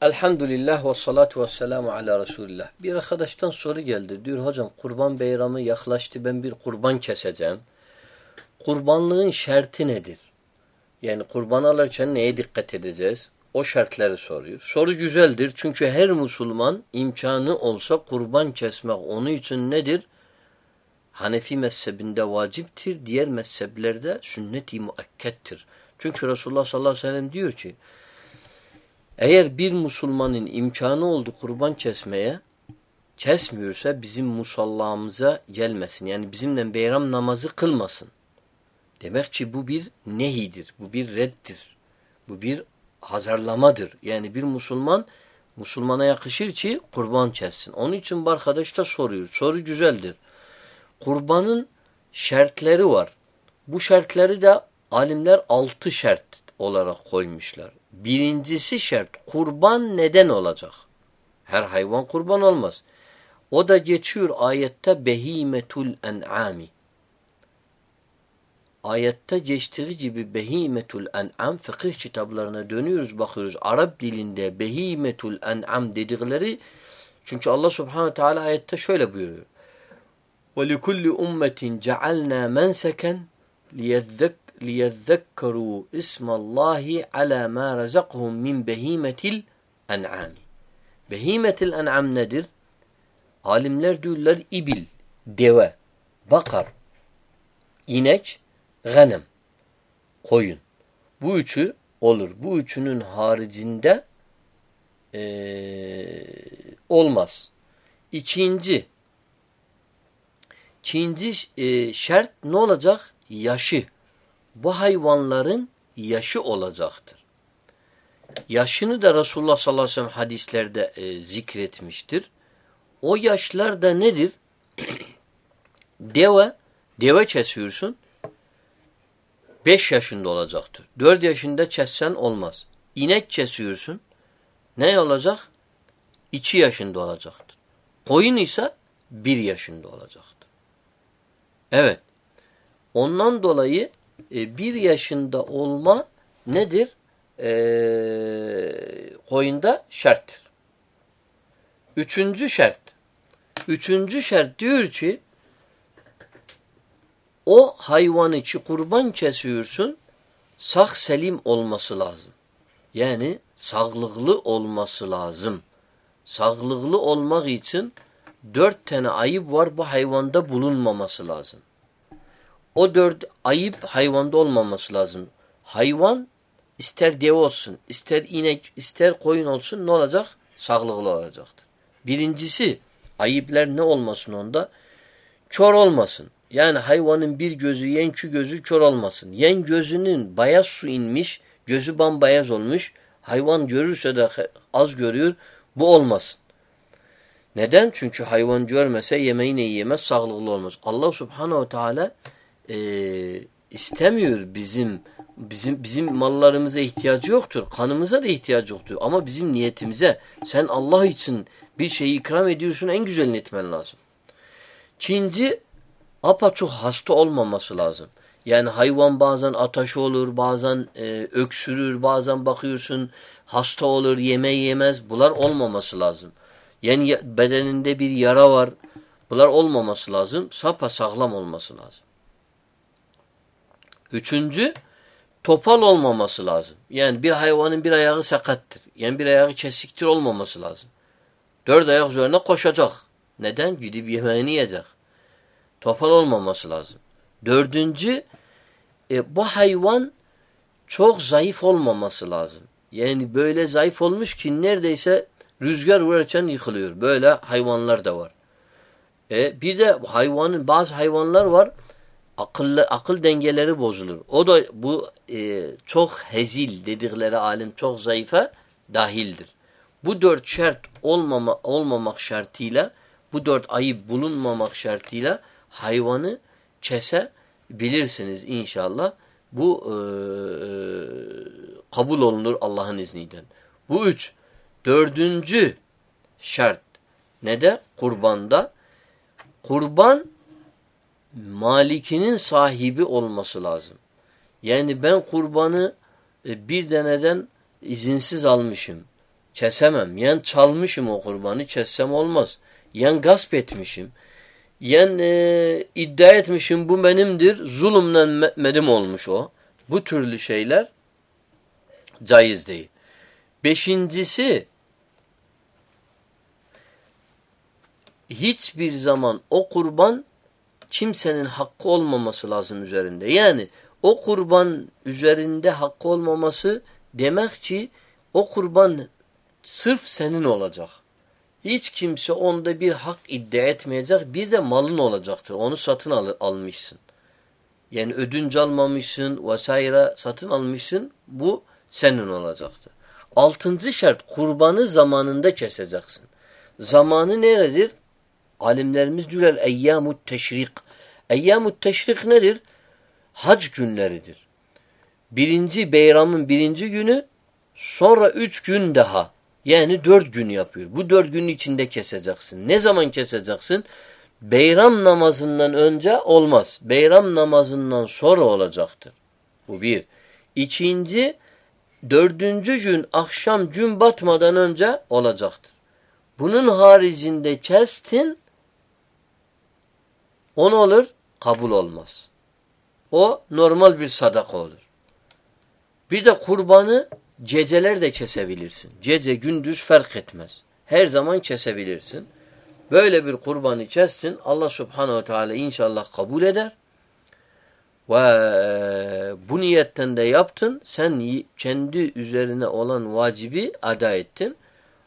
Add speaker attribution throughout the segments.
Speaker 1: Elhamdülillah ve salatu ve selamu ala Resulillah. Bir arkadaştan soru geldi. Diyor hocam kurban bayramı yaklaştı ben bir kurban keseceğim. Kurbanlığın şerti nedir? Yani kurban alırken neye dikkat edeceğiz? O şartları soruyor. Soru güzeldir çünkü her Müslüman imkanı olsa kurban kesmek onun için nedir? Hanefi mezhebinde vaciptir, diğer mezheplerde sünnet-i muakkettir. Çünkü Resulullah sallallahu aleyhi ve sellem diyor ki eğer bir Müslümanın imkanı oldu kurban kesmeye, kesmiyorsa bizim musallamıza gelmesin. Yani bizimle beyram namazı kılmasın. Demek ki bu bir nehidir, bu bir reddir, bu bir hazırlamadır. Yani bir Müslüman, Müslümana yakışır ki kurban kessin. Onun için bu arkadaş da soruyor. Soru güzeldir. Kurbanın şartları var. Bu şartları da alimler altı şart olarak koymuşlar. Birincisi şart kurban neden olacak? Her hayvan kurban olmaz. O da geçiyor ayette behimetul en'ami. Ayette geçtiği gibi behimetul en'am fıkıh kitaplarına dönüyoruz bakıyoruz. Arap dilinde behimetul en'am dedikleri çünkü Allah subhanahu teala ayette şöyle buyuruyor. وَلِكُلِّ اُمَّةٍ جَعَلْنَا مَنْسَكًا لِيَذَّكَّرُوا اِسْمَ اللّٰهِ عَلَى مَا رَزَقْهُمْ مِنْ بَه۪يمَةِ الْاَنْعَامِ Behimetil en'am nedir? Alimler diyorlar ibil, deve, bakar, inek, ganem, koyun. Bu üçü olur. Bu üçünün haricinde ee, olmaz. İkinci, ikinci e, şart ne olacak? Yaşı. Bu hayvanların yaşı olacaktır. Yaşını da Resulullah sallallahu aleyhi ve sellem hadislerde e, zikretmiştir. O yaşlar da nedir? deve, deve kesiyorsun. 5 yaşında olacaktır. 4 yaşında kessen olmaz. İnek kesiyorsun. Ne olacak? 2 yaşında olacaktır. Koyun ise 1 yaşında olacaktır. Evet. Ondan dolayı e, 1 yaşında olma nedir? Ee, koyunda şarttır. Üçüncü şart. Üçüncü şart diyor ki o hayvanı ki kurban kesiyorsun sağ selim olması lazım. Yani sağlıklı olması lazım. Sağlıklı olmak için dört tane ayıp var bu hayvanda bulunmaması lazım. O dört ayıp hayvanda olmaması lazım. Hayvan ister dev olsun, ister inek, ister koyun olsun ne olacak? Sağlıklı olacaktır. Birincisi ayıplar ne olmasın onda? Kör olmasın. Yani hayvanın bir gözü, yenki gözü kör olmasın. Yen gözünün bayaz su inmiş, gözü bambayaz olmuş. Hayvan görürse de az görüyor. Bu olmasın. Neden? Çünkü hayvan görmese yemeğini yiyemez, sağlıklı olmaz. Allah subhanehu teala e, istemiyor bizim bizim bizim mallarımıza ihtiyacı yoktur. Kanımıza da ihtiyacı yoktur. Ama bizim niyetimize sen Allah için bir şeyi ikram ediyorsun en güzelini etmen lazım. Çinci apaçuk hasta olmaması lazım. Yani hayvan bazen ataşı olur, bazen e, öksürür, bazen bakıyorsun hasta olur, yemeği yemez. Bunlar olmaması lazım. Yani bedeninde bir yara var. Bunlar olmaması lazım. Sapa sağlam olması lazım. Üçüncü, topal olmaması lazım. Yani bir hayvanın bir ayağı sakattır. Yani bir ayağı kesiktir olmaması lazım. Dört ayak üzerine koşacak. Neden? Gidip yemeğini yiyecek. Topal olmaması lazım. Dördüncü, e, bu hayvan çok zayıf olmaması lazım. Yani böyle zayıf olmuş ki neredeyse rüzgar vururken yıkılıyor. Böyle hayvanlar da var. E, bir de hayvanın bazı hayvanlar var akıllı, akıl dengeleri bozulur. O da bu e, çok hezil dedikleri alim çok zayıfa dahildir. Bu dört şart olmama, olmamak şartıyla bu dört ayıp bulunmamak şartıyla hayvanı kese bilirsiniz inşallah. Bu e, kabul olunur Allah'ın izniyle. Bu üç. Dördüncü şart ne de? Kurbanda. Kurban malikinin sahibi olması lazım. Yani ben kurbanı e, bir deneden izinsiz almışım. Kesemem. Yen çalmışım o kurbanı kessem olmaz. Yen gasp etmişim. Yen e, iddia etmişim bu benimdir. Zulümden medim olmuş o. Bu türlü şeyler caiz değil. Beşincisi hiçbir zaman o kurban kimsenin hakkı olmaması lazım üzerinde. Yani o kurban üzerinde hakkı olmaması demek ki o kurban sırf senin olacak. Hiç kimse onda bir hak iddia etmeyecek. Bir de malın olacaktır. Onu satın al almışsın. Yani ödünç almamışsın vesaire satın almışsın. Bu senin olacaktır. Altıncı şart kurbanı zamanında keseceksin. Zamanı neredir? Alimlerimiz diyorlar eyyamut teşrik. Eyyamut teşrik nedir? Hac günleridir. Birinci beyramın birinci günü sonra üç gün daha. Yani dört gün yapıyor. Bu dört gün içinde keseceksin. Ne zaman keseceksin? Beyram namazından önce olmaz. Beyram namazından sonra olacaktır. Bu bir. İkinci, dördüncü gün akşam gün batmadan önce olacaktır. Bunun haricinde kestin, on olur, kabul olmaz. O normal bir sadaka olur. Bir de kurbanı Geceler de kesebilirsin. Gece gündüz fark etmez. Her zaman kesebilirsin. Böyle bir kurbanı kessin. Allah subhanehu teala inşallah kabul eder. Ve bu niyetten de yaptın. Sen kendi üzerine olan vacibi ada ettin.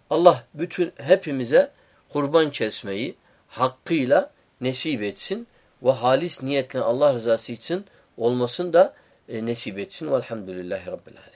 Speaker 1: Allah bütün hepimize kurban kesmeyi hakkıyla nesip etsin. Ve halis niyetle Allah rızası için olmasın da e, nesip etsin. Velhamdülillahi Rabbil Alemin.